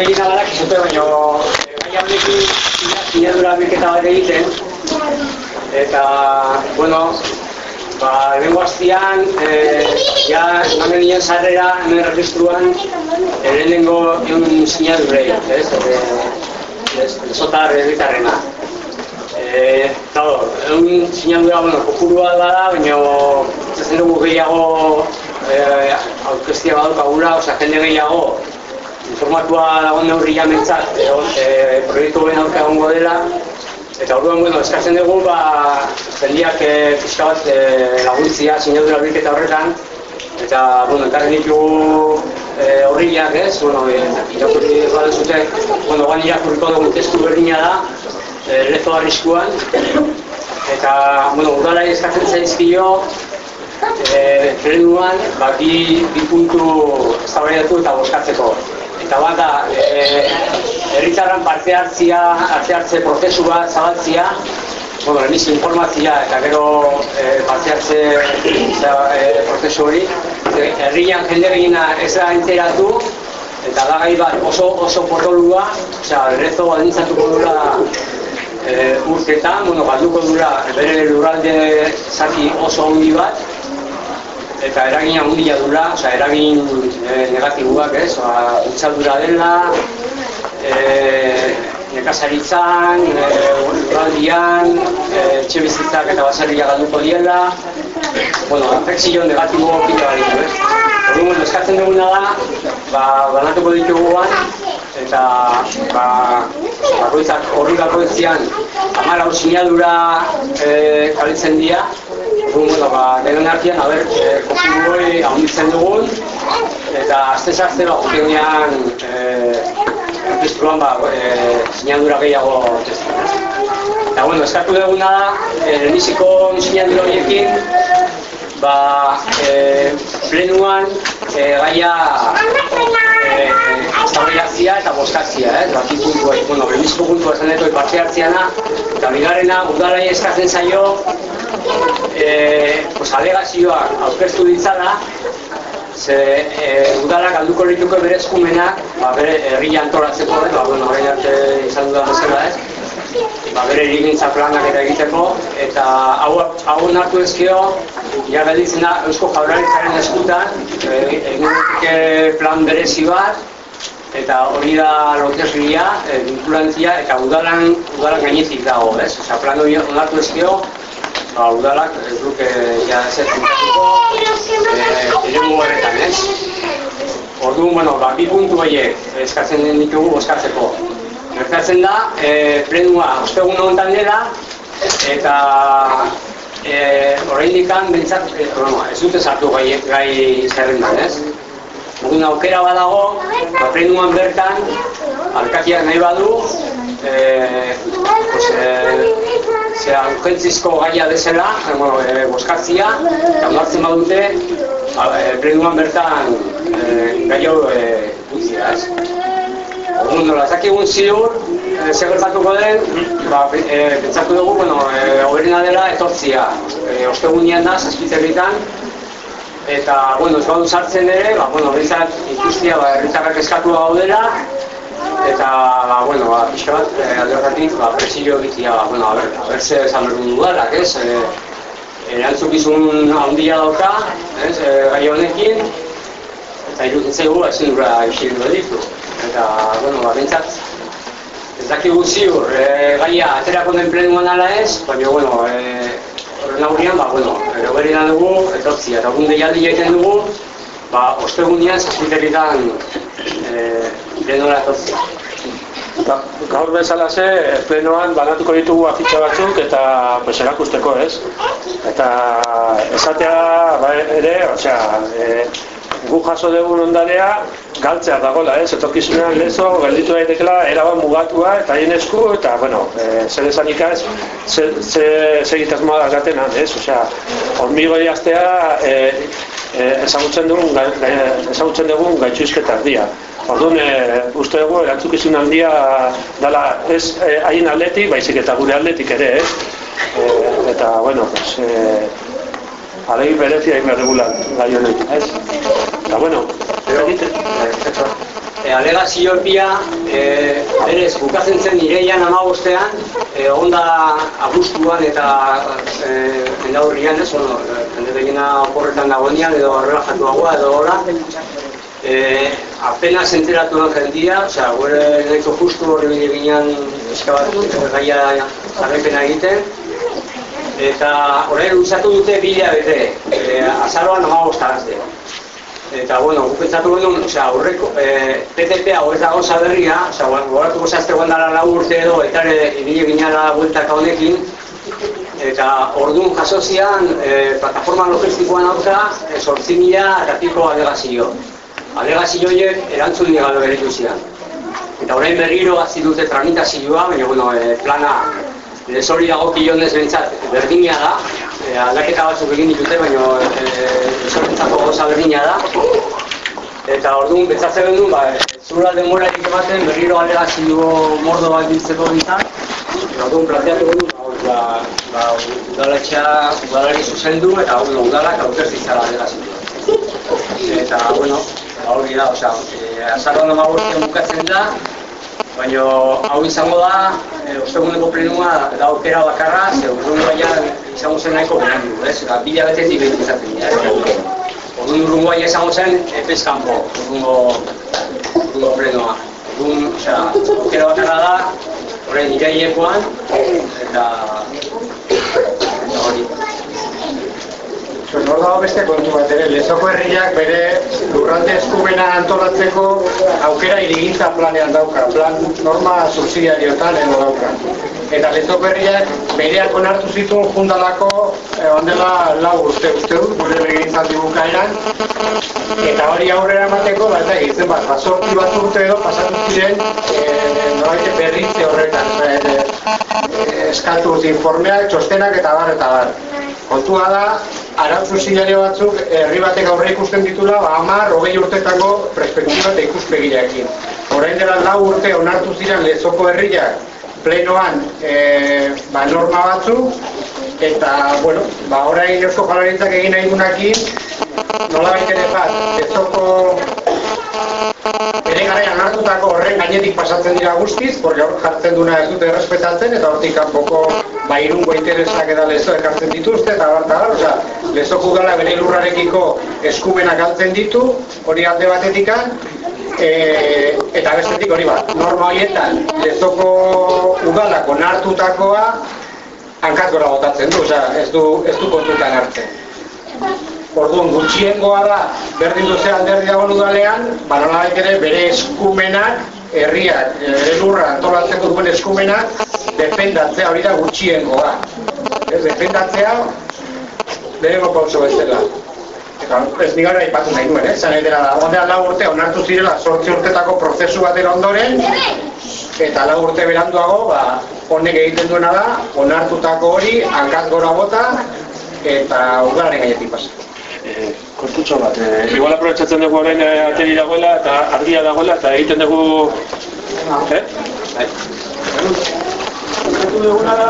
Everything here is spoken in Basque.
gehiena balak izute, baina gai hauekin sinadura bilketa bat egiten. Eta, bueno, ba, lehenko hastian, e, ja, eman genien sarrera, hemen registruan, lehenengo egun sinadurei, ez? E, Zotar erritarrena. Eh, claro, egun sinadura, bueno, kopurua da baina ez dugu gehiago eh, aurkestia badukagula, osea, jende gehiago informatua dagoen neurri jamentzat, e, proiektu ben aurka egongo dela, eta orduan, bueno, eskatzen dugu, ba, jendiak e, pixka bat e, laguntzia, sinadura bilketa horretan, eta, bueno, enkarren ditugu e, horriak, ez, bueno, e, irakurri bada zute, bueno, guan irakurriko dugu testu berdina da, e, lezo arriskuan, eta, bueno, udala eskatzen zaizkio, e, frenuan, ba, bi, bi puntu eztabaidatu eta boskatzeko. Eta bat da, e, herritarran parte hartzia, parte hartze prozesu bat zabaltzia, bueno, emiz informazia eta gero e, parte hartze e, prozesu hori, herrian jende gehiena ez da enteratu, eta da gai bat oso, oso potolua, osea, errezo baldintzatuko dura e, urtetan, bueno, galduko dura bere lurralde zaki oso ongi bat, eta eragin handia dula, osea, eragin e, negatiboak, ez? Ba, utxaldura dela, e, nekazaritzan, e, urraldian, e, etxe bizitzak eta basaria galduko diela, bueno, afekzio negatibo pila bari, ez? Hori, bueno, eskatzen duguna da, ba, banatuko dituguan, eta ba, bakoitzak horri bakoitzean amara sinadura e, kalitzen dira, bueno, ba, denon artean, a ber, eh, kopuroi ahonditzen dugun, eta azte sartze ba, gukeunean, eh, ba, eh, sinadura gehiago testu. Eta, bueno, eskatu duguna da, eh, leheniziko sinadura horiekin, ba, eh, plenuan, eh, gaia, eztabaidatzia eta boskatzia, eh? Ba, puntua, bueno, lehenizko puntua esan dut parte hartziana, eta bigarrena, udalai eskatzen zaio, e, pues, alegazioak aurkeztu ditzala, ze e, udalak alduko lituko bere eskumenak, ba, bere herria antolatzeko, ba, bueno, horrein arte izan dudan bezala ez, ba, bere erigintza planak eta egiteko, eta hau, hau nartu ezkio, ja gelditzen Eusko Jaurlaritzaren eskutan, e, egin plan berezi bat, eta hori da lotesria, e, vinkulantzia, eta udalan, udalan gainetik dago, ez? Osa, plan hori onartu ezkio, ba, udalak ez duke ja zer puntatuko eh, ere mugarretan, ez? Orduan, bueno, ba, bi puntu horiek eskatzen den ditugu boskatzeko. Gertatzen da, e, plenua ostegun honetan dela, eta e, horrein dikan, bentsat, e, bueno, ez dute sartu gai, gai zerrendan, ez? Orduan, aukera badago, ba, plenuan bertan, alkatia nahi badu, e, pues, e, zera urgentzizko gaia eh, bueno, e, boskatzia, eta ondartzen badute, e, plenuan bertan e, gai hau e, utzia, ez? Nola, ez dakigun ziur, e, segertatuko den, ba, e, pentsatu dugu, bueno, e, dela etortzia, e, ostegunian da, saskiterritan, eta, bueno, ez badu sartzen ere, ba, bueno, behintzat ikustia, ba, erritarrak eskatu gaudela, eta ba, bueno, ba, pixka bat, e, alde horretik, ba, presilio egitea, ba, bueno, a ber, a ber ze esan behar dudarak, ez? E, erantzukizun handia dauka, ez, e, gai honekin, eta irutzen zaigu, ezin dura isil ditu. Eta, bueno, ba, bintzat, ez dakigu ziur, e, gaia aterako den plenuan ala ez, baina, bueno, e, horren aurrian, ba, bueno, ero berri da dugu, etortzia, eta gun deialdi egiten dugu, ba, ostegunean, zazpiterritan, e, denora etortzea. Ba, gaur bezala ze, plenoan banatuko ditugu afitxa batzuk eta pues, erakusteko, ez? Eta esatea ba, ere, osea, e, gu jaso dugun ondarea galtzea dagoela, ez? Etorkizunean lezo, gelditu daitekela, eraban mugatua eta haien esku, eta, bueno, e, zer esan ikaz, zer ze, ze egitazmoa gatenan, ez? Osea, hormigoi astea e, e, ezagutzen dugun, ezagutzen dugun gaitxuizketak dira. Orduan, e, uste dugu, erantzukizun handia dala ez e, hain atletik, baizik eta gure atletik ere, ez? E, eta, bueno, pues, e, alegi berezia egin behar gai honetan, ez? Eta, bueno, e, alegazio epia, e, berez, bukatzen zen ireian amabostean, e, onda abuztuan eta e, endaurrian, ez, bueno, jende begina oporretan dagoenean, edo relajatuagoa, edo hola, e, apenas enteratu da jendia, osea, gure nahiko justu horri bide ginean eskabatu, gaia jarrepena egiten, eta horrein usatu dute bidea bete, e, azaroan amabostan Eta, bueno, guk pentsatu genuen, osea, aurreko, e, PTP hau ez da gauza berria, osea, goratuko zazte guandara lau urte edo, eta ere, ibile ginala bueltaka honekin, eta orduan jaso e, plataforma logistikoan aurka, e, sortzi mila eta piko alegazio. Alegazio horiek erantzun dira bere zian. Eta orain berriro hazi dute tramitazioa, baina, bueno, e, plana, ez hori dago kilonez bentsat, berdina da, e, aldaketa batzuk egin ditute, baina e, goza berdina da. Eta orduan, betzatzen genuen, ba, zura denbora ematen berriro alegazio mordo bat biltzeko dintzen. Eta orduan, planteatu genuen, ba, ba, udaletxea, udalari zuzendu, eta bueno, udalak aurkez ditzara alegazio. Eta, bueno, ba, hori da, osea, e, azaroan amagurtzen bukatzen da, baina hau izango da, e, osteguneko plenua da aukera bakarra, ze urrun baina izango zen nahiko berandu, ez? Eta bila betetik behin izaten dira, ez? Orduan urrun baina izango zen epez kanpo, urrungo, urrungo plenoa. Orduan, osea, aukera bakarra da, horrein irailekoan, eta, eta hori. Hor dago beste kontu bat ere, lezoko herriak bere lurralde eskumena antolatzeko aukera irigintza planean dauka, plan norma subsidiariotan edo dauka. Eta lezoko herriak bereak onartu zituen jundalako eh, ondela lau urte uste dut, gure legintzan dibukaeran. Eta hori aurrera emateko, ba, eta egiten bat, basorti bat urte edo pasatu ziren e, berritze horretan. E, e, eskatu informeak, txostenak eta bar eta bar. Kontua da, arantzu sinale batzuk herri batek aurre ikusten ditula, ba, amar, hogei urtetako perspektiba eta ikuspegirekin. Horain dela lau urte onartu ziren lezoko herriak plenoan e, ba, norma batzuk, eta, bueno, ba, orain eusko jalarintzak egin nahi dunakin, nola baitere bat, lezoko ere garaian hartutako horren gainetik pasatzen dira guztiz, porque hor jartzen duna ez dute errespetatzen, eta hortik kanpoko ba irungo interesak eda lezo ekartzen dituzte, eta bat gara, oza, lezoko gala bere lurrarekiko eskumenak altzen ditu, hori alde batetikan, e, eta bestetik hori bat, norma horietan, lezoko ugalak onartutakoa, hankaz gora botatzen du, oza, ez du, ez du kontutan hartzen. Orduan, gutxiengoa da, berdin duze alderdi dago udalean, ba ere bere eskumenak, herriak, bere lurra antolatzeko duen eskumenak, defendatzea hori da gutxiengoa. Ez, defendatzea, bere pauso bezala. Eta, ez nigara ipatu nahi duen, eh? Zan edera da, ondea lau urte, onartu zirela, sortzi urtetako prozesu bat ondoren, eta lau urte beranduago, ba, honek egiten duena da, onartutako hori, hankaz gora bota, eta ugararen gainetik pasa eh, kortutxo bat. Eh, igual aprobetsatzen dugu orain eh, ateri dagoela eta argia dagoela eta egiten dugu... Eh? Bai. duguna da,